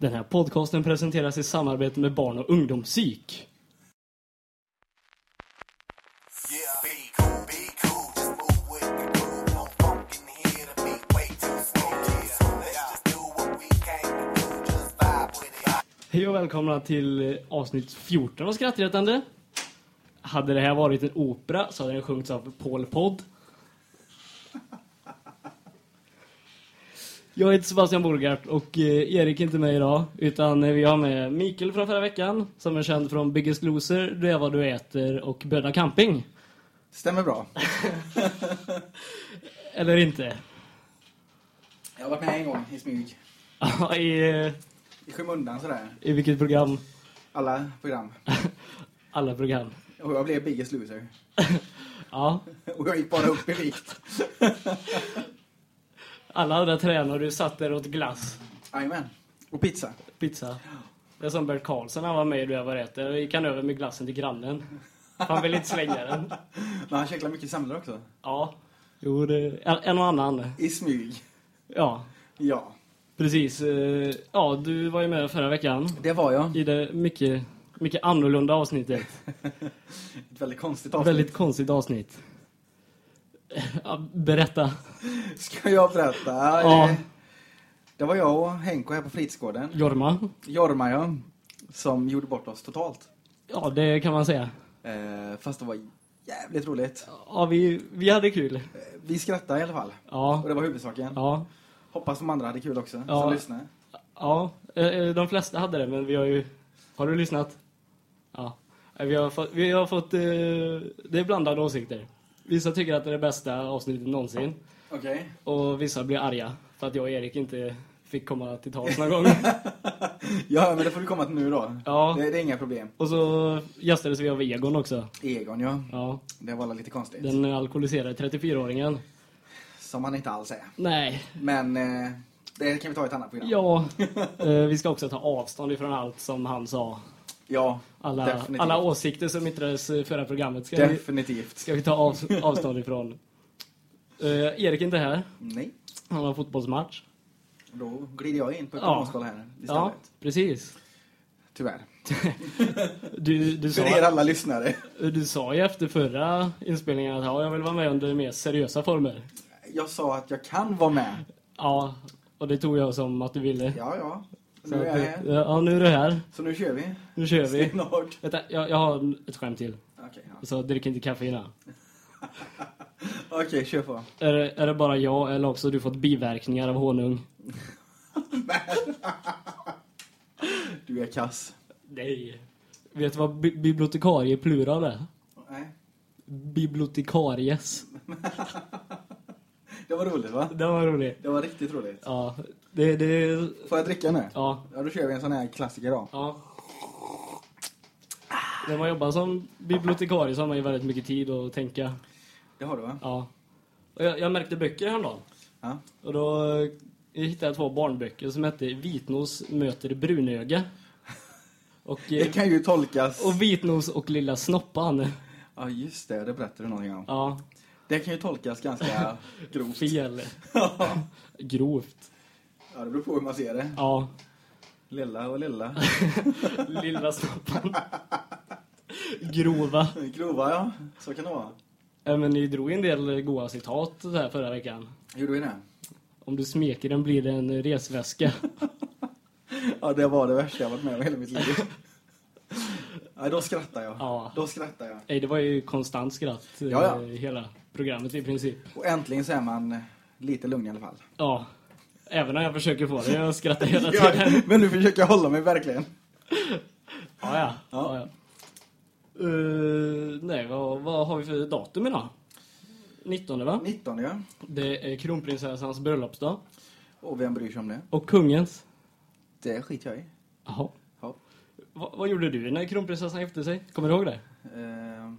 Den här podcasten presenteras i samarbete med Barn och ungdomspsyk. Hej och välkomna till avsnitt 14 av Skrattretande. Hade det här varit en opera så hade den sjungits av Paul Podd. Jag heter Sebastian Borgart och eh, Erik är inte med idag. Utan eh, vi har med Mikael från förra veckan som är känd från Biggest Loser, Du är vad du äter och Böda Camping. Stämmer bra. Eller inte? Jag har varit med en gång i smyg. I, I skymundan sådär. I vilket program? Alla program. Alla program. Och jag blev biggest loser. Ja, Och jag gick bara upp i vikt. Alla andra du satt där åt glass. Jajamän. Och pizza. Pizza. Det är som Bert Karlsson han var med i Du är vad du äter. Då gick han över med glassen till grannen. Han ville inte slänga den. Men han käkade mycket semlor också. Ja. Jo, det, en, en och annan. I smyg. Ja, Ja. precis. Eh, Ja, du var ju med förra veckan. Det var jag. I det mycket, mycket annorlunda avsnittet. Ett väldigt konstigt avsnitt. Väldigt konstigt avsnitt. Ja, berätta. Ska jag berätta? Ja. Eh, Det var jag och Henko här på fritidsgården. Jorma. Jorma ja. Som gjorde bort oss totalt. Ja, det kan man säga. Eh, fast det var jävligt roligt. Ja, vi, vi hade kul. Vi skrattade i alla fall. Ja. Och det var huvudsaken. Ja. Hoppas de andra hade kul också. Ja. Som lyssnade. Ja, eh, de flesta hade det, men vi har ju... Har du lyssnat? Ja. Vi har fått... Vi har fått det är blandade åsikter. Vissa tycker att det är det bästa avsnittet någonsin. Okej. Och vissa blir arga för att jag och Erik inte fick komma till tals någon gång. Ja, men det får du komma till nu då. Ja. Det, det är inga problem. Och så gästades vi av Egon också. Egon, ja. Ja, Det var lite konstigt. den alkoholiserade 34-åringen. Som han inte alls är. Nej. Men eh, det kan vi ta i ett annat program. Ja, eh, vi ska också ta avstånd ifrån allt som han sa. Ja, Alla, definitivt. alla åsikter som yttrades i förra programmet ska vi, definitivt. ska vi ta av, avstånd ifrån. Eh, Erik är inte här. Nej, Han har fotbollsmatch. då glider jag in på ett Ja. bananskal här istället. Ja, precis. Tyvärr. Du, du, För er sa, alla lyssnare. du sa ju efter förra inspelningen att ja, jag vill vara med under mer seriösa former. Jag sa att jag kan vara med. Ja, och det tog jag som att du ville. Ja, ja. Så Nu är jag här. ja, nu är du här. Så nu kör vi. Nu kör vi. Vänta, jag, jag har ett skämt till. Okej, ja. Så drick inte kaffe innan. Okej, kör på. Är det, är det bara jag eller också har du fått biverkningar av honung? Du är kass. Nej. Vet du vad bi bibliotekarie plural är? Nej. Bibliotekaries. Det var roligt va? Det var roligt. Det var riktigt roligt. Ja, det, det, Får jag dricka nu? ja, Ja, då kör vi en sån här klassiker då. ja. När man jobbar som bibliotekarie så har man ju väldigt mycket tid att tänka. Det har du va? Ja. Och jag, jag märkte böcker häromdagen. Ja. Och då eh, hittade jag två barnböcker som hette Vitnos möter Brunöga. Och, Det eh, kan ju tolkas... och Vitnos och Lilla Snoppan. Ja, just det. Det berättade du någonting om. Ja, Det kan ju tolkas ganska grovt. fel. Grovt. Ja, det beror på hur man ser det. Ja, Lilla och lilla. Lilla Snoppan. Grova. Grova, ja. Så kan det vara. Ja, men ni drog en del goa citat så här förra veckan. Gjorde vi det? Om du smeker den blir det en resväska. Ja, det var det värsta jag varit med om hela mitt liv. Ja, då skrattar jag. Ja. Då skrattar jag. Nej, det var ju konstant skratt Ja, ja. hela programmet i princip. Och äntligen så är man lite lugn i alla fall. Ja, även när jag försöker få det. Jag skrattar hela Ja, tiden. men nu försöker jag hålla mig verkligen. Ja, ja. ja. ja. Eh, nej, vad, vad har vi för datum idag? 19 va? 19 ja. Det är kronprinsessans bröllopsdag. Och vem bryr sig om det? Och kungens. Det skiter jag i. Jaha. Ja. Va, vad gjorde du när kronprinsessan gifte sig? Kommer du ihåg det? Eh,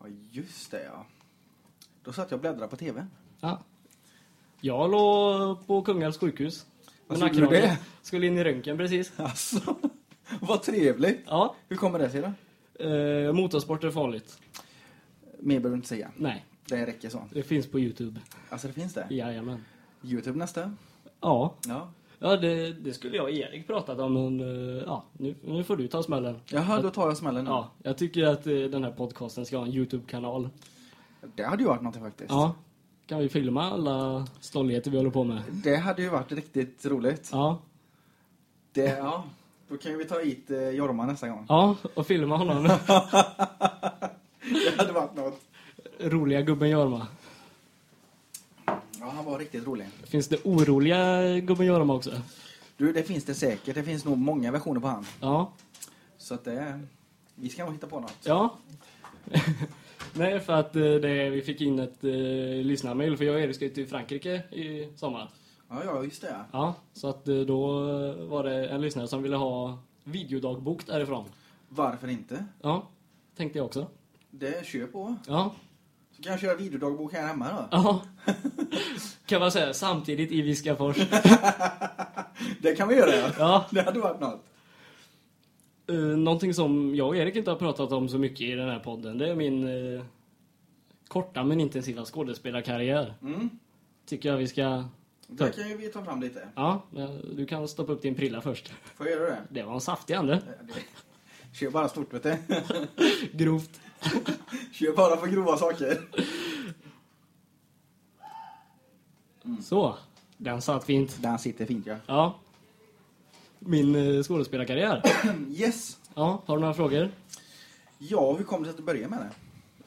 ja, just det ja. Då satt jag och bläddrade på tv. Ja. Jag låg på Kungälvs sjukhus. Vad Med gjorde du det? Skulle in i röntgen precis. Alltså, vad trevligt. Ja. Hur kommer det sig då? Eh, motorsport är farligt. Mer behöver du inte säga. Nej, Det räcker så. det finns på Youtube. Alltså det finns det. Jajamän. Youtube nästa. Ja, Ja. Ja, det, det skulle jag och Erik pratat om, men eh, ja, nu, nu får du ta smällen. Jaha, då tar jag smällen nu. Ja, jag tycker att eh, den här podcasten ska ha en YouTube-kanal. Det hade ju varit någonting faktiskt. Ja, kan vi filma alla stolligheter vi håller på med? Det hade ju varit riktigt roligt. Ja, Det, ja. Då kan vi ta hit eh, Jorma nästa gång. ja och filma honom. Det hade varit något. Roliga gubben Jorma. Ja, han var riktigt rolig. Finns det oroliga gubben Jorma också? Du, det finns det säkert. Det finns nog många versioner på han. Ja, Så att det... Vi ska nog hitta på något. ja. Nej, för att eh, det, vi fick in ett eh, lyssnarmail, för jag och Erik ska till Frankrike i sommar. Ja, ja, just det. Ja, så att eh, då var det en lyssnare som ville ha videodagbok därifrån. Varför inte? Ja, tänkte jag också. Det kör på. Ja, Så kan jag köra videodagbok här hemma då. ja. kan man säga, samtidigt i Viskafors. Det kan vi göra, ja. Ja, Det hade varit något. Eh, någonting som jag och Erik inte har pratat om så mycket i den här podden, det är min eh, korta men intensiva skådespelarkarriär. Mm. Tycker jag vi ska... Det kan ju vi ta fram lite. Ja, men du kan stoppa upp din prilla först. Får jag göra det? Det var en saftig ande. Kör bara stort, vet du. Grovt. Kör bara för grova saker. Så, den satt fint. Den sitter fint, ja. Ja. Min eh, skådespelarkarriär. Yes. Ja, har du några frågor? Ja, hur kom det sig att du började med det?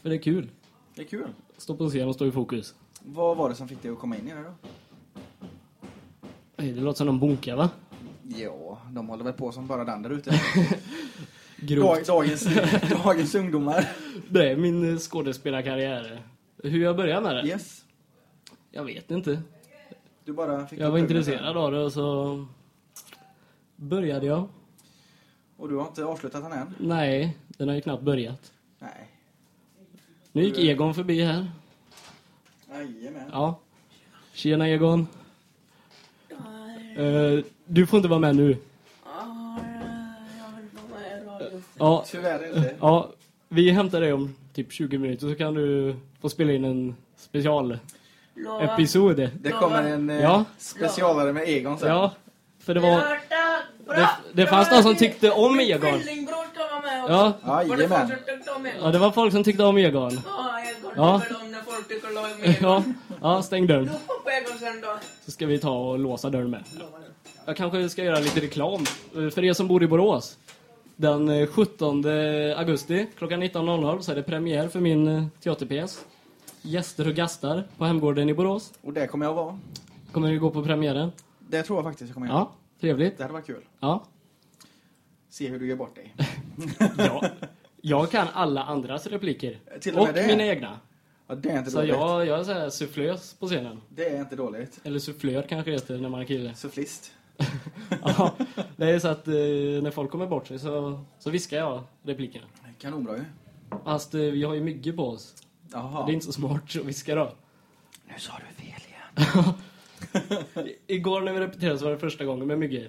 För det är kul. Det är kul. Stå på scen och stå i fokus. Vad var det som fick dig att komma in i det då? Det låter som de bonkar va? Ja, de håller väl på som bara den där ute. Dag, dagens, dagens ungdomar. Det är min eh, skådespelarkarriär. Hur jag började med det? Yes. Jag vet inte. Du bara fick Jag var intresserad av det och så började jag. Och du har inte avslutat den än? Nej, den har ju knappt börjat. Nej. Nu gick Egon förbi här. Jajamän. Ja. Tjena Egon. Eh, du får inte vara med nu. Ja, Tyvärr inte. ja, vi hämtar dig om typ 20 minuter så kan du få spela in en specialepisod. Lova. Det kommer en eh, Ja. specialare med Egon sen. Ja, för det var... Bra, Det, det fanns någon som tyckte om Egon. tvillingbror ska vara med också. Ja, Var det folk som tyckte om Egon? ja, det var folk som tyckte om Egon. Ja, Egon Ja. tycker om när folk tycker om Egon. Ja, ja stäng dörren. Ropa på Egon sen då. Så ska vi ta och låsa dörren med. Jag kanske ska göra lite reklam eh, för er som bor i Borås. Den eh, 17 augusti klockan 19.00 så är det premiär för min eh, teaterpjäs. Gäster och gastar på Hemgården i Borås. Och det kommer jag vara. Kommer ni gå på premiären? Det tror jag faktiskt jag kommer göra. Ja, trevligt. Det hade varit kul. Ja. Se hur du gör bort dig. ja. Jag kan alla andras repliker. Till och Och det? mina egna. Ja, det är inte Så dåligt. jag, jag är så här sufflös på scenen. Det är inte dåligt. Eller sufflör kanske heter när man är kille. Sufflist. ja, det är så att eh, när folk kommer bort sig så, så viskar jag replikerna. Kanonbra ju. Fast eh, vi har ju myggor på oss. Jaha. Det är inte så smart att viska då. Nu sa du fel igen. Igår när vi repeterade så var det första gången med myggor.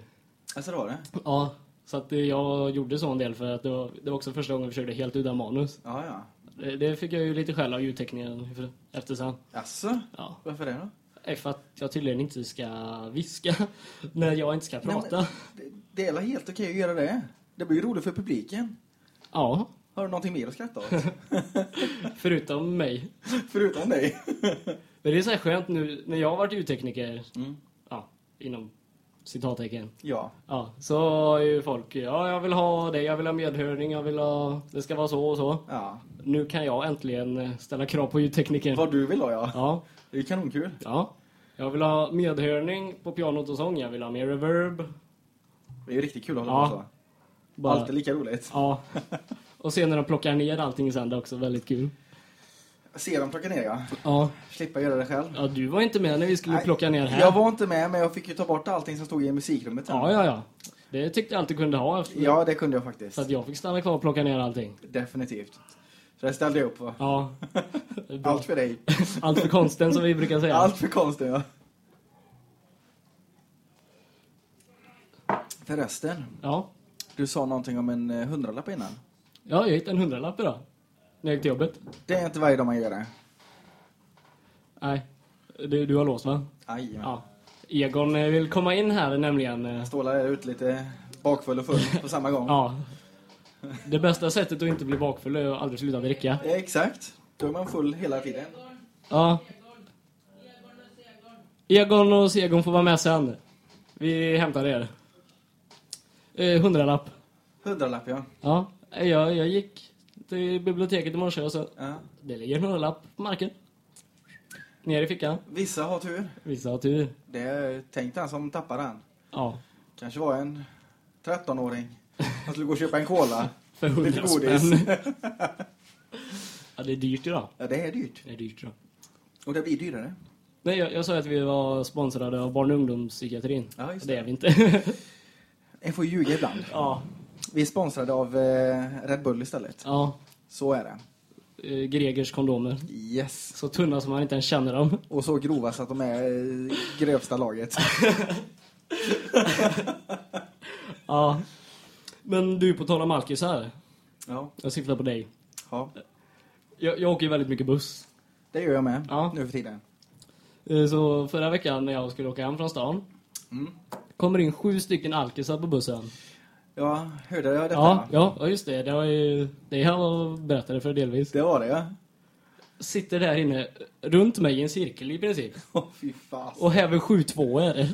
Alltså det var det? Ja, så att jag gjorde så en del för att det var, det var också första gången vi körde helt utan manus. Ja, ja. Det, det fick jag ju lite skäll av ljudteknikern för- efter sen. Alltså, Ja. varför det då? Eh, För att jag tydligen inte ska viska när jag inte ska Nej, prata. Det, det är helt okej att göra det. Det blir ju roligt för publiken. Ja, Har du någonting mer att skratta åt? förutom mig. Förutom dig. Men det är så här skönt nu när jag har varit ljudtekniker, Mm. ja, inom citattecken. Ja. Ja, så har ju folk, ja jag vill ha det, jag vill ha medhörning, jag vill ha, det ska vara så och så. Ja. Nu kan jag äntligen eh, ställa krav på ljudtekniker. Vad du vill ha, ja. Ja, Det är kanonkul. ja. Jag vill ha medhörning på pianot och sång, jag vill ha mer reverb. Det är ju riktigt kul att Ja. hålla på så. Bara, Alltid lika roligt. Ja. Och sen när de plockar ner allting sen, det är också väldigt kul. Se dem plocka ner, ja. Ja, Slippa göra det själv. ja du var inte med när vi skulle Nej, plocka ner här. Jag var inte med, men jag fick ju ta bort allting som stod i musikrummet sen. Ja, ja, ja. Det tyckte jag alltid kunde ha efter, Ja, det kunde jag faktiskt. så att jag fick stanna kvar och plocka ner allting. Definitivt. Så det ställde jag upp på. Ja. Allt för dig. Allt för konsten som vi brukar säga. Allt för konstigt, ja. Förresten, Ja. du sa någonting om en eh, hundralapp innan. Ja, jag hittade en hundralapp idag. När jag gick till jobbet. Det är inte varje dag man gör det. Nej. Du, du har låst va? Jajamän. Ja. Egon eh, vill komma in här nämligen. eh, Stålar är ute lite bakfull och full på samma gång. Ja. Det bästa sättet att inte bli bakfull är att aldrig sluta dricka. Ja, Exakt. Då är man full hela tiden. Ja. Egon och Segon får vara med sen. Vi hämtar er. Eh, hundralapp. Hundralapp, ja. Ja, jag, jag gick till biblioteket i morse och så... ja. Det ligger en hundralapp på marken. Ner i fickan. Vissa har tur. Vissa har tur. Det är, tänk den som tappar den. Ja. Kanske var en 13-åring. Han skulle gå och köpa en cola. För Lite hundra godis. spänn. ja, det är dyrt idag. Ja, det är dyrt. Det är dyrt idag. Och det blir dyrare. Nej, jag, jag sa att vi var sponsrade av barn och ungdomspsykiatrin. Ja, just det det. är vi inte. En får ljuga ibland. ja. Vi är sponsrade av eh, Red Bull istället. Ja. Så är det. Eh, Gregers kondomer. Yes. Så tunna som man inte ens känner dem. Och så grova så att de är eh, grövsta laget. Ja. Men du, på tal om alkisar. Ja. Jag syftar på dig. ja. Jag, jag åker ju väldigt mycket buss. Det gör jag med. Ja. Nu för tiden. Så förra veckan när jag skulle åka hem från stan. Mm. Kommer in sju stycken alkisar på bussen. Ja, hörde jag detta? Ja, ja, just det. Det var ju det jag berättade för delvis. Det var det, ja. Sitter där inne runt mig i en cirkel i princip. Åh, fy fan. Och häver sju tvåor.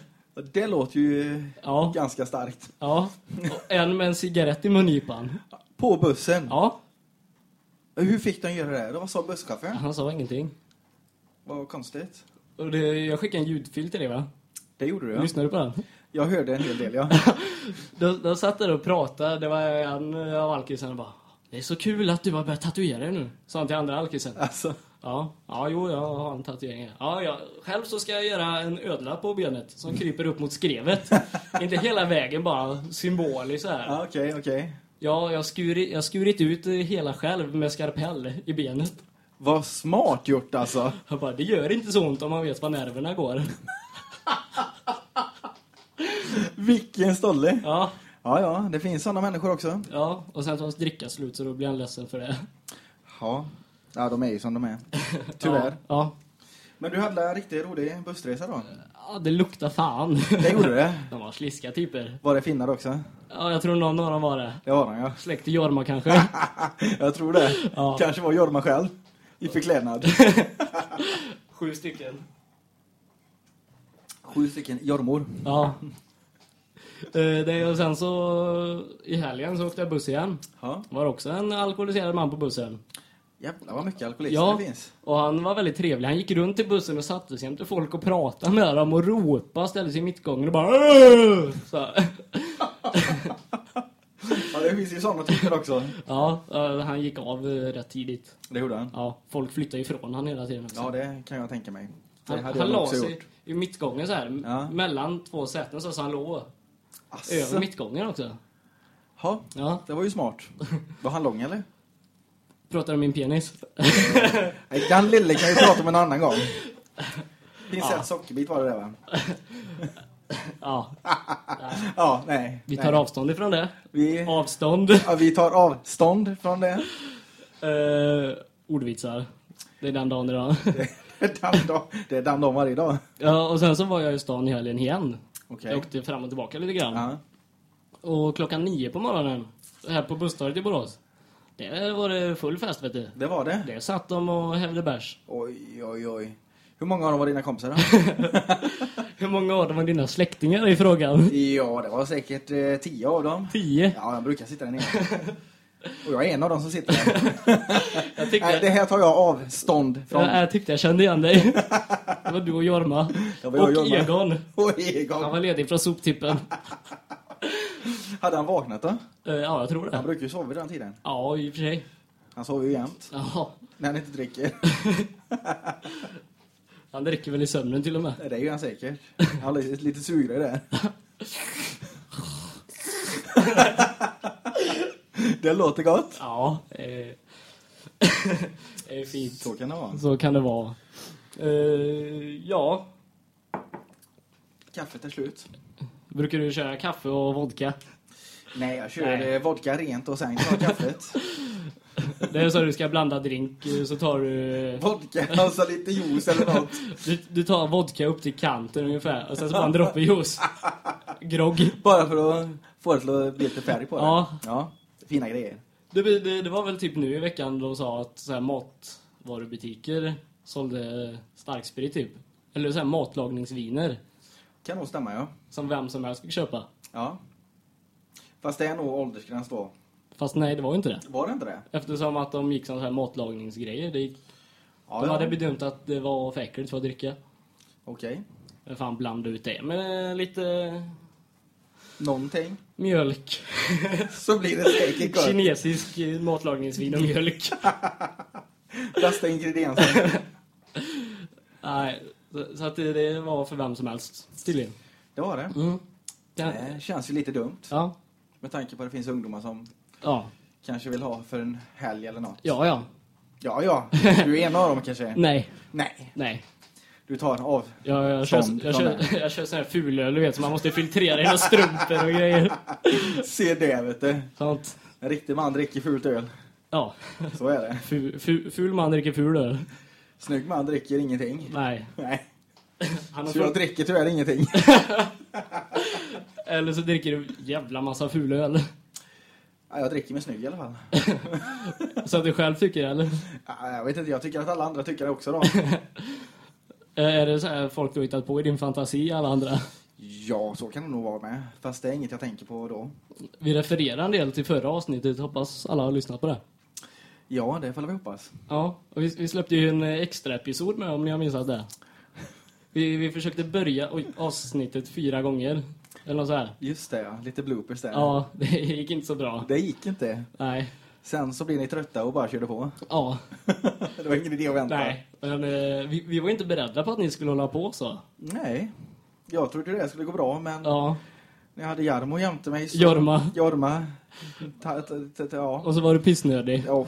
Det låter ju Ja, ganska starkt. ja. Och en med en cigarett i mungipan. På bussen? Ja, Hur fick de göra det? Vad sa busschauffören? han sa ingenting. Vad konstigt. Och det, jag skickade en ljudfil till dig va? Det gjorde du, ja. Lyssnade du på den? Jag hörde en hel del, ja. De, de satt där och pratade. Det var en av alkisarna bara. Det är så kul att du har börjat tatuera dig nu. Sa han till andra alkisen. Alltså, Ja, ja, jo, jag har en tatuering. Ja, ja, själv så ska jag göra en ödla på benet som kryper upp mot skrevet. Inte hela vägen, bara symboliskt så här. ja, okej, okej. Ja, jag har skurit, jag skurit ut hela själv med skarpell i benet. Vad smart gjort alltså. Jag bara, det gör inte så ont om man vet var nerverna går. Vilken stolle. Ja, Ja, ja, det finns sådana människor också. ja. Och sen tar hans dricka slut så då blir han ledsen för det. Ja. Ja, de är ju som de är. Tyvärr. Ja, ja. Men du hade en riktigt rolig bussresa då? ja det luktar fan. Det gjorde det. De var sliska typer. Var det finnar också? Ja, jag tror någon av dem var det. Det var de, ja. Släkt till Jorma kanske. Jag tror det. Ja. Kanske var Jorma själv. I förklädnad. Sju stycken. Sju stycken Jormor. Ja. Eh, det, och sen så i helgen så åkte jag buss igen. Ja. Var också en alkoholiserad man på bussen. Jävlar vad mycket alkoholister Ja, det finns. och han var väldigt trevlig. Han gick runt i bussen och satte sig jämte folk och pratade med dem och ropade, ställde sig i mittgången och bara "Åh!" så. Ja, det finns ju sådana typer också. Ja, eh, han gick av eh, rätt tidigt. Det gjorde han. Ja, folk flyttade ifrån han hela tiden också. Ja, det kan jag tänka mig. Det han han la sig gjort. i mittgången så här, Ja. mellan två säten så, så han låg Asså. över mittgången också. Ja, Ja, det var ju smart. Var han lång eller? pratar om min penis. Nej, den lille kan vi prata om en annan gång. Finns Ja. sockerbit var det där va? Ja, Ja, nej. vi nej. tar avstånd ifrån det. Vi, Avstånd. ja, vi tar avstånd från det. Uh, ordvitsar. Det är den dagen idag. Det är den dag, det är den dagen varje dag. ja, och sen så var jag i stan i helgen igen. Okej. Jag åkte fram och tillbaka lite grann. Ja. Och klockan nio på morgonen, här på busstorget i Borås. Det var det full fest vet du. Det var det? Det satt de och hävde bärs. Oj, oj, oj. Hur många av dem var dina kompisar då? Hur många av dem var dina släktingar i frågan? ja, det var säkert eh, tio av dem. Tio. Ja, jag brukar sitta där nere. Och jag är en av dem som sitter där. Jag tyckte, Nej, det här tar jag avstånd från. jag, jag tyckte jag kände igen dig. Det var du och Jorma. Det var jag och Jorma. Egon. Och Han Egon. var ledig från soptippen. Hade han vaknat då? Eh, Ja, jag tror Han det. brukar ju sova vid den tiden. Ja, i och för sig. Han sover ju jämt. Ja, När han inte dricker. han dricker väl i sömnen till och med. Det är ju han säkert. Han har lite, lite sugrör där. det låter gott. Ja, eh, det är fint. Så kan det vara. Så kan det vara. Eh, ja, Kaffet är slut. brukar du köra kaffe och vodka? Nej, jag kör Nej. Nej. vodka rent och sen tar kaffet. Det är så du ska blanda drink, eh, så tar du... Vodka, alltså lite juice eller något. Du, du tar vodka upp till kanten ungefär och sen så bara en droppe juice. Grogg. Bara för att få det till att bli lite färg på det. Ja. ja. Fina grejer. Det, det, det var väl typ nu i veckan de sa att så här matvarubutiker sålde starksprit typ. Eller så här matlagningsviner. Kan nog stämma, ja. Som vem som helst fick köpa. Ja. Fast det är nog åldersgräns då. Fast nej, det var ju inte det. Var det inte det? Eftersom att de gick som så här matlagningsgrejer. Det gick, Ja, de ja. hade bedömt att det var för äckligt för att dricka. Okej. Men fan blanda ut det med lite Någonting. mjölk. Så blir det säkert gott. Kinesisk matlagningsvin och mjölk. Bästa ingredienser. nej, så- att det, var för vem som helst. Tydligen. Det var det. Mm. Det känns ju lite dumt. Ja. Med tanke på att det finns ungdomar som Ja. kanske vill ha för en helg eller något. Ja, ja. Ja, ja. Du är en av dem kanske. Nej, Nej. nej. Du tar av. Jag, jag, kör, Sånt jag, kör, jag kör sån här fulöl, du vet, så man måste filtrera genom strumpor och grejer. Se det, vet du. Sånt. En riktig man dricker fult öl. Ja, Så är det. ful, ful, ful man dricker ful öl. Snygg man dricker ingenting. Nej. Nej. Han har Så jag dricker tyvärr ingenting. eller så dricker du jävla massa ful öl. Ja, jag dricker mig snygg i alla fall. Så att du själv tycker eller? Ja, Jag vet inte, jag tycker att alla andra tycker det också då. Eh, Är det så här folk du har hittat på i din fantasi, alla andra? Ja, så kan det nog vara med. Fast det är inget jag tänker på då. Vi refererar en del till förra avsnittet, hoppas alla har lyssnat på det. Ja, det får vi hoppas. Ja, och vi, vi släppte ju en extra episod med om ni har missat det. Vi, vi försökte börja oj, avsnittet fyra gånger. Eller något så här. Just det, ja. Lite bloopers där. Ja, det gick inte så bra. Det gick inte. Nej. Sen så blev ni trötta och bara körde på. Ja, det var ingen idé att vänta. nej. Men eh, vi, vi var inte beredda på att ni skulle hålla på så. Nej. Jag trodde det skulle gå bra, men Ja, jag hade Jarmo jämte mig så... Jorma. Jorma. Ta, ta, ta, ja. Och så var du pissnödig. ja.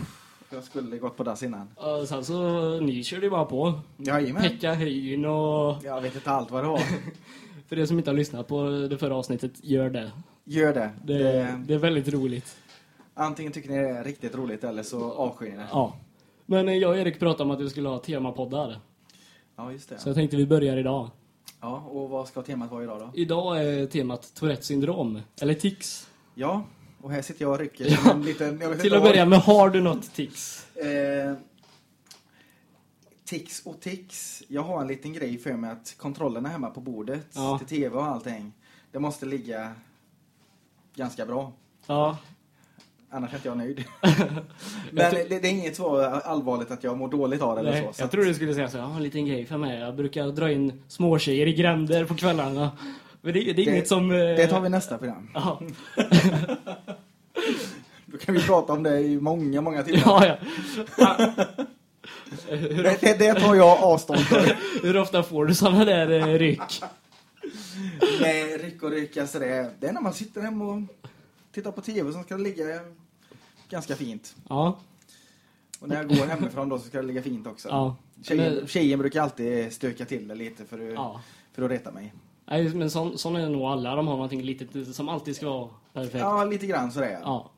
Jag skulle gått på dass innan. Och sen så, ni körde ju bara på. Jajamän. Pekka höjden och... Jag vet inte allt vad det var. För er som inte har lyssnat på det förra avsnittet, gör det. Gör det. Det, det. det är väldigt roligt. Antingen tycker ni det är riktigt roligt eller så avskyr ni det. Ja. Men eh, jag och Erik pratade om att vi skulle ha temapoddar. Ja, just det. Så jag tänkte vi börjar idag. Ja, och vad ska temat vara idag då? Idag är temat Tourettes syndrom. Eller tics. Ja, och här sitter jag och rycker en liten... Jag Till att börja med, har du något tics? Eh, tics och tics. Jag har en liten grej för mig att kontrollerna hemma på bordet Ja. till tv och allting, det måste ligga ganska bra. Ja. Annars är inte jag nöjd. Men tror- det, det är inget så allvarligt att jag mår dåligt av det eller så. så jag att- tror du skulle säga så. Jag har en liten grej för mig. Jag brukar dra in småtjejer i gränder på kvällarna. Men det, det är det, inget som... eh, det tar vi nästa program. Ja, Då kan vi prata om det i många, många timmar. ja. ja. Hur, Det, det, tar jag avstånd för. hur ofta får du såna där eh, ryck? Nej, ryck och ryck, alltså det, det är när man sitter hemma och tittar på tv som ska ligga ganska fint. Ja, Och när jag går hemifrån då så ska det ligga fint också. ja. Tjejen, tjejen brukar alltid stöka till det lite för att, ja. för att reta mig. Nej, men sån, sån är nog alla. De har någonting litet som alltid ska vara perfekt. Ja, lite grann sådär. Ja.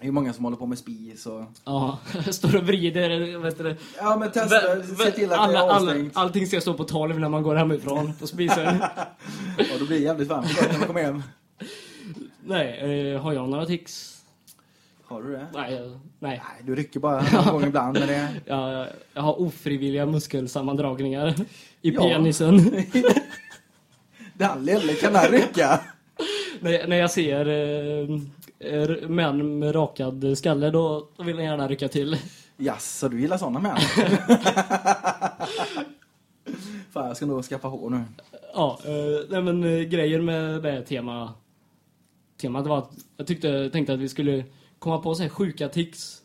Det är många som håller på med spis och... Ja, står och vrider, vet du. Ja, men testa, se till att alla, det är avstängt. allting ska stå på 12 när man går hemifrån på spisen. Ja, då blir det jävligt varmt när man kommer hem. Nej, eh, har jag några tics? Har du det? Nej, nej. Nej, du rycker bara någon gång ibland med det. Jag, jag har ofrivilliga muskelsammandragningar i Ja. penisen. Den lille kan han rycka. när, när jag ser eh, män med rakad skalle, då, då vill jag gärna rycka till. Jaså, du gillar sådana män? Fan, jag ska nog skaffa hår nu. Ja, eh, nej men eh, grejen med det tema, temat var att jag tyckte, tänkte att vi skulle komma på här sjuka tics.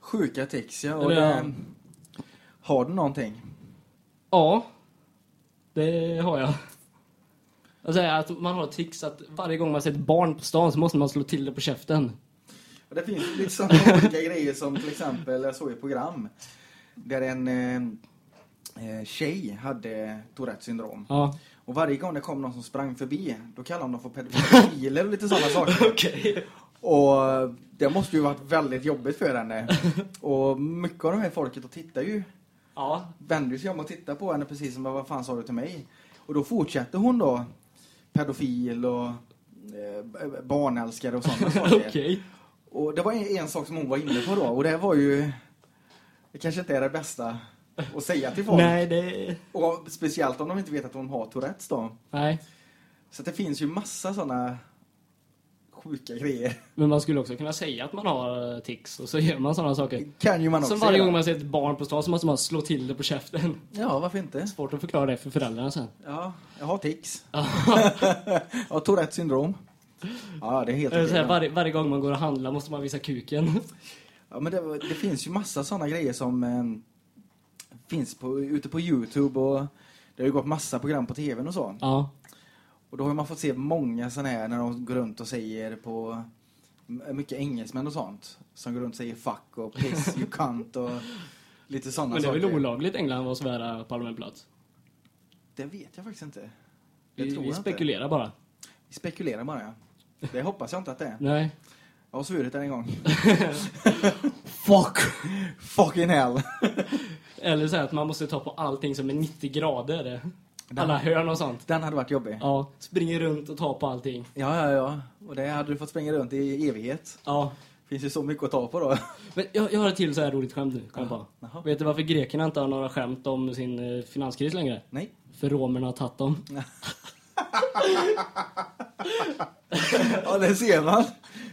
Sjuka tics, ja. Och Eller, det... Har du någonting? Ja, det har jag. Alltså att man har tics att varje gång man ser ett barn på stan så måste man slå till det på käften. Och det finns lite sådana olika grejer som till exempel, jag såg ett program där en eh, eh, tjej hade Tourettes syndrom. Ja. Och varje gång det kom någon som sprang förbi, då kallade de dem för pedofiler och lite sådana saker. Okej. Och det måste ju varit väldigt jobbigt för henne. Och mycket av de här folket och tittar ju, Ja, vänder sig om och tittar på henne precis som vad fan sa du till mig? Och då fortsätter hon då pedofil och eh, barnälskare och sådana saker. okej. Och det var en, en sak som hon var inne på då och det var ju det kanske inte är det bästa att säga till folk. Nej, det... Och speciellt om de inte vet att hon har Tourettes då. Nej. Så det finns ju massa sådana sjuka grejer. Men man skulle också kunna säga att man har eh, tics och så gör man sådana saker. Kan ju man också Som varje gång man ser ett barn på stan så måste man slå till det på käften. Ja, varför inte? Svårt att förklara det för föräldrarna sen. Ja, jag har tics. jag har Tourettes syndrom. Ja, det är helt okej. varje, varje gång man går och handlar måste man visa kuken. Ja, men det, det finns ju massa sådana grejer som eh, finns på, ute på Youtube och det har ju gått massa program på tvn och så. Ja. Och då har man fått se många sådana här när de går runt och säger på mycket engelsmän och sånt. Som går runt och säger fuck och piss, you cunt och lite sådana Men det är saker. väl olagligt England att svära på allmän plats? Det vet jag faktiskt inte. Det Vi, vi jag inte. spekulerar bara. Vi spekulerar bara, ja. Det hoppas jag inte att det är. Nej. Jag har svurit där en gång. Fuck! Fucking hell! Eller så här att man måste ta på allting som är 90 grader. Den- Alla hörn och sånt. Den hade varit jobbig. Ja, springer runt och tar på allting. Ja, ja, ja. Och det hade du fått springa runt i evighet. Ja. Finns ju så mycket att ta på då. Men jag, jag har ett till så här roligt skämt nu, kom på. Jaha. Vet du varför grekerna inte har några skämt om sin eh, finanskris längre? Nej. För romerna har tagit dem. Ja, det ser man.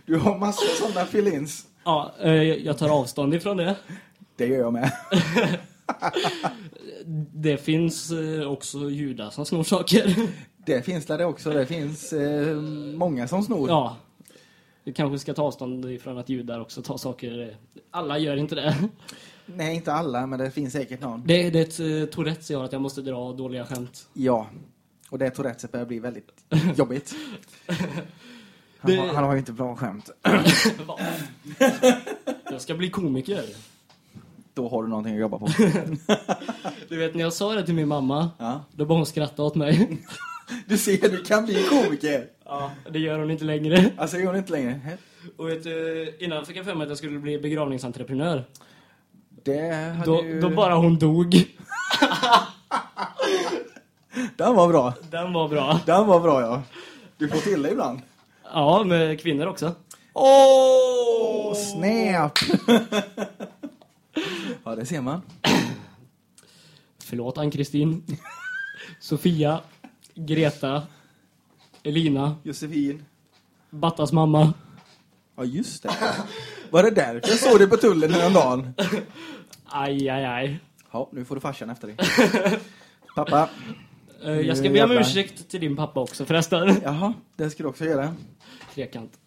Du har massa sådana fill-ins. Ja, eh, jag tar avstånd ifrån det. Det gör jag med. Det finns eh, också judar som snor saker. Det finns där det också. Det finns eh, många som snor. Ja. Vi kanske ska ta avstånd ifrån att judar också tar saker. Alla gör inte det. Nej, inte alla, men det finns säkert någon. Det, det är ett uh, Tourettes gör att jag måste dra dåliga skämt. Ja. Och det Tourettes börjar bli väldigt jobbigt. Han, Det- har, han har ju inte bra skämt. Jag ska bli komiker. Då har du någonting att jobba på. Du vet när jag sa det till min mamma, Ja. då bara hon skratta åt mig. Du ser, du kan bli komiker. Ja, det gör hon inte längre. Alltså, gör hon inte längre. Och vet du, innan fick jag för mig att jag skulle bli begravningsentreprenör. Det Då, ju... då bara hon dog. Den var bra. Den var bra. Den var bra, ja. Du får till det ibland. Ja, med kvinnor också. Åh, snap! Ja, det ser man. Förlåt Ann-Kristin. Sofia. Greta. Elina. Josefin. Battas mamma. Ja, just det. Var det därför jag såg dig på tullen häromdagen? Aj, aj, aj. Ja, nu får du farsan efter dig. Pappa. Eh, Jag ska be om ursäkt till din pappa också förresten. Jaha, det ska du också göra. Trekant.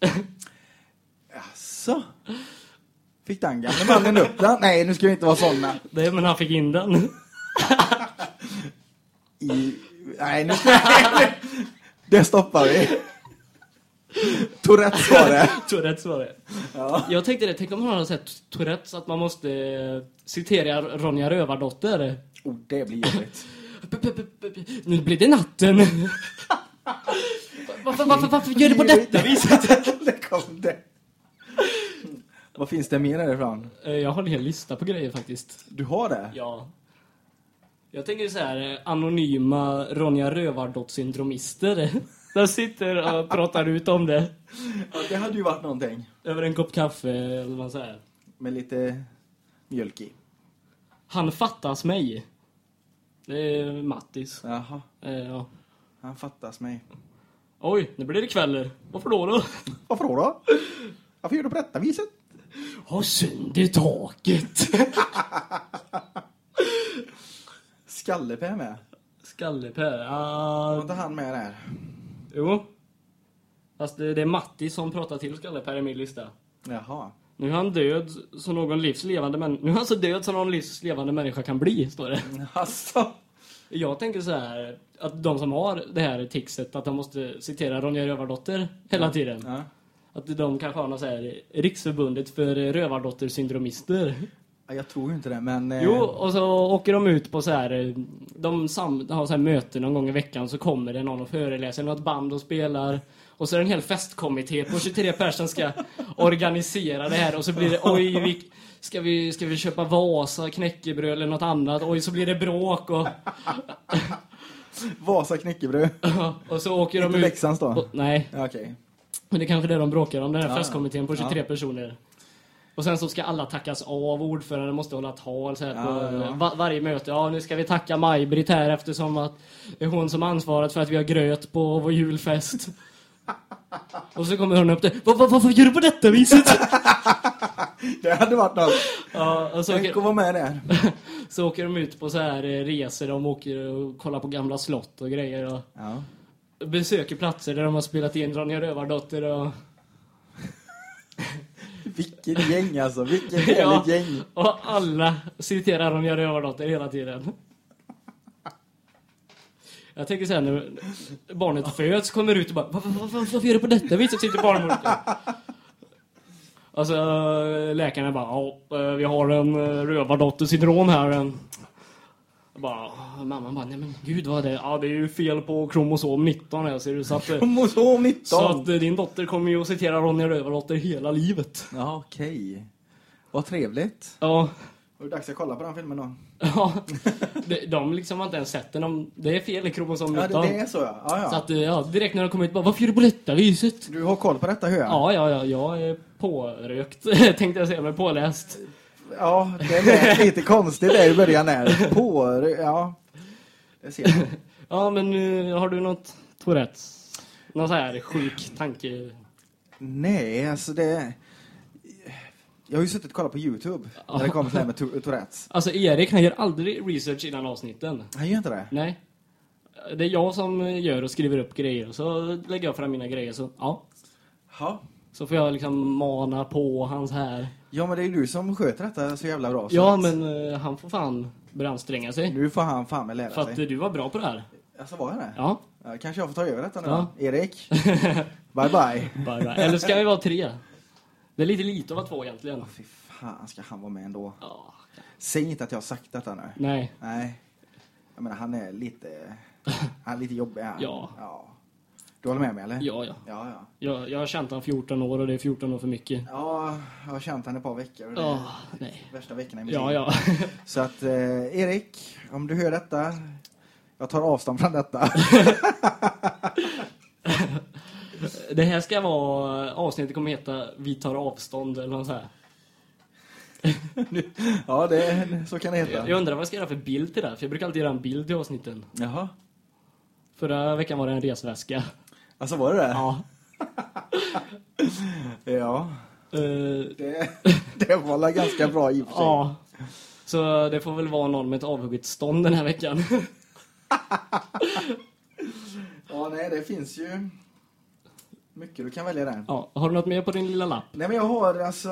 Jaså? Fick den gamle mannen upp den? Nej, nu ska vi inte vara såna. Nej, men han fick in den. I... Nej, nu ska Det stoppar vi. Tourettes var det. Tourettes var det. Ja. Jag tänkte det, tänk om man har sett Tourettes att man måste eh, citera Ronja Rövardotter. Oh, det blir jobbigt. Nu blir det natten. Varför, varför, varför gör du på detta viset? det kom det. Vad finns det mer därifrån? Eh, Jag har en hel lista på grejer faktiskt. Du har det? Ja. Jag tänker så här, eh, anonyma Ronja Rövardott-syndromister. De sitter och pratar ut om det. Ja, det hade ju varit någonting. Över en kopp kaffe eller vad man säger. Med lite mjölk i. Han fattas mig. Det är Mattis. Jaha, Eh, ja. han fattas mig. Oj, nu blir det kväll. Varför då då? Varför då då? Varför gör du på detta viset? Ha sönder taket. Skallepär med. Skallepär. Var Uh, inte han med där? jo. Fast det, det är Matti som pratar till Skallepär i min lista. Jaha. Nu är han död som någon livslevande men Nu är han så död som någon livslevande människa kan bli, står det. Alltså. Jag tänker så här att de som har det här tixet att de måste citera Ronja Rövardotter hela tiden. Ja. Att de kanske har något så här Riksförbundet för Rövardotter-syndromister. Ja, Jag tror ju inte det, men... eh, Jo, och så åker de ut på så här eh, de sam, har så här möten någon gång i veckan så kommer det någon och föreläser något band och spelar Och så är det en hel festkommitté på 23 personer ska organisera det här. Och så blir det, oj, vi, ska, vi, ska vi köpa Vasa, knäckebröd eller något annat? Oj, så blir det bråk och, Vasa knäckebröd. och så åker de Inte ut. Leksands då? Och, nej, Ja, Okej. Men det är kanske det de bråkar om, den här Ja, festkommittén på 23 Ja. personer. Och sen så ska alla tackas av, ordföranden måste hålla tal så här Ja, på ja. Va varje möte. Ja, nu ska vi tacka Maj-Britt här eftersom att det är hon som ansvarat för att vi har gröt på vår julfest. Och så kommer hon upp där. "Va- va- Varför gör du på detta viset? Det hade varit något. ja, och så åker, vara med där. så åker de ut på så här eh, resor. De åker och kollar på gamla slott och grejer. Och Ja. Besöker platser där de har spelat in Ronja Rövardotter och... Vilket gäng alltså. Vilket Ja. härligt gäng. Och alla citerar Ronja Rövardotter hela tiden. Jag tänker så här när barnet föds kommer ut och bara varför, varför, varför gör du på detta viset? Sitter barnmorskan. Alltså läkarna bara ja, eh, vi har en eh, rövardotter-syndrom här. En. Bara, mamman bara, nej men gud vad är det? Ja det är ju fel på kromosom 19 här ser du. Så att, eh, Kromosom 19. så att eh, din dotter kommer ju att citera Ronja Rövardotter hela livet. Ja, okej. Vad trevligt. Ja. Var det dags att kolla på den filmen då? Ja, de, de liksom har inte ens sett den. De, det är fel i kromosom Ja, 19. det, det är så ja. ja, Så ja. att, eh, ja, direkt när de kommer ut bara, varför gör du på detta viset? Du har koll på detta hör jag. Ja, ja, ja, jag är pårökt, tänkte jag säga, men påläst. Ja, det lät lite konstigt där i början där. På, ja. Det ser man. Ja, men eh, har du något Tourettes? Någon så här sjuk tanke? Nej, alltså det... Jag har ju suttit och kollat på YouTube när det kommer till det här med Tou- Tourettes. Alltså Erik, han gör aldrig research innan avsnitten. Han gör inte det? Nej. Det är jag som gör och skriver upp grejer och så lägger jag fram mina grejer så, ja. Ja. Så får jag liksom mana på hans här. Ja, men det är ju du som sköter detta så jävla bra. så Ja, att men eh, han får fan börja anstränga sig. Nu får han fan med lära För att sig. eh, du var bra på det här. Alltså, var jag det? Ja. Ja, kanske jag får ta över detta nu Ja. Erik. bye bye. Bara, bara. Eller ska vi vara tre? Det är lite lite att vara två egentligen. Fy fan, ska han vara med ändå? Ja. Säg inte att jag har sagt detta nu. Nej. Nej. Jag menar, han är lite... Han är lite jobbig. Han. Ja. ja. Du håller med mig, eller? Ja, ja. Ja, ja. Jag, jag har känt han 14 år och det är 14 år för mycket. Ja, jag har känt henne ett par veckor. Ja, nej. värsta veckorna i mitt Ja, ja. Så att, eh, Erik, om du hör detta, jag tar avstånd från detta. Det här ska vara, avsnittet kommer heta Vi tar avstånd eller något så här. ja, det, så kan det heta. Jag, jag undrar vad jag ska göra för bild till det här, för jag brukar alltid göra en bild till avsnitten. Jaha. Förra veckan var det en resväska. Alltså var det det? Ja. Ja. Eh, Det, det var väl ganska bra i och för sig. ja. Så det får väl vara någon med ett avhugget stånd den här veckan. Ja, nej, det finns ju mycket du kan välja där. Ja. Har du något mer på din lilla lapp? Nej, men jag har alltså...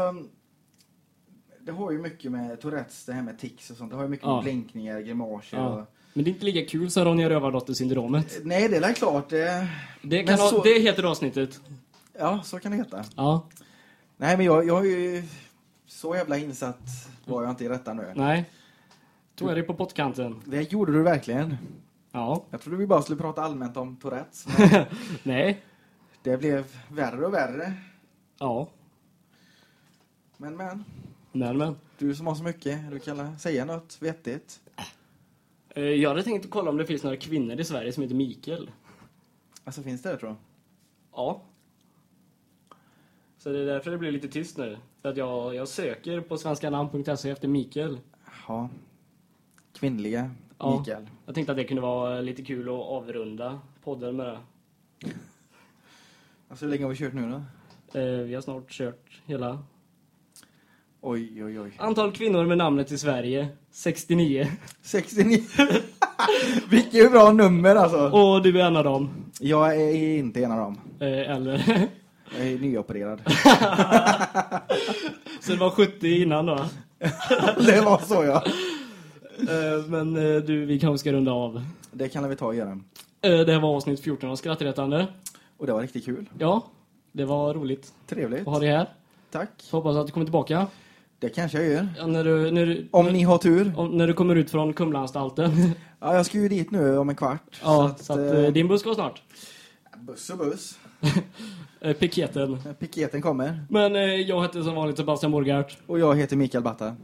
Det har ju mycket med Tourettes, det här med tics och sånt. Det har ju mycket Ja. med blinkningar, grimaser Ja. och... Men det är inte lika kul som Ronja Rövardotter-syndromet. Nej, det är klart. Det... Det, kan ha, så- det heter avsnittet. Ja, så kan det heta. Ja. Nej, men jag, jag är ju... Så jävla insatt var jag inte i detta nu. Nej. Tog jag dig på pottkanten? Det gjorde du verkligen. Ja. Jag trodde vi bara skulle prata allmänt om Tourettes. Nej. det blev värre och värre. Ja. Men, men. Men, men. Du som har så mycket, du kan säga något vettigt. Eh, Jag hade tänkt kolla om det finns några kvinnor i Sverige som heter Mikael. Alltså, finns det det, tror jag? Ja. Så det är därför det blir lite tyst nu. För att jag, jag söker på svenskanamn.se efter Mikael. Ja. Kvinnliga Ja. Mikael. Jag tänkte att det kunde vara lite kul att avrunda podden med det. Alltså, hur länge har vi kört nu då? Eh, Vi har snart kört hela. Oj, oj, oj. Antal kvinnor med namnet i Sverige, 69. 69. Vilket bra nummer alltså. Och du är en av dem. Jag är inte en av dem. Eh, Eller... Jag är nyopererad. Så det var 70 innan då. det var så ja. Eh, Men eh, du, vi kanske ska runda av. Det kan vi ta och göra. Eh, Det här var avsnitt 14 av Skrattretande. Och det var riktigt kul. Ja, det var roligt Trevligt. att ha dig här. Tack. Så hoppas att du kommer tillbaka. Det kanske jag gör. Ja, när, du, när, du, Om ni har tur. om, när du kommer ut från Kumlaanstalten. Ja, jag ska ju dit nu om en kvart. ja, så att, eh, eh, din buss går snart. Buss och buss. Eh, piketen. Piketen kommer. Men eh, jag heter som vanligt Sebastian Borgart. Och jag heter Mikael Batta.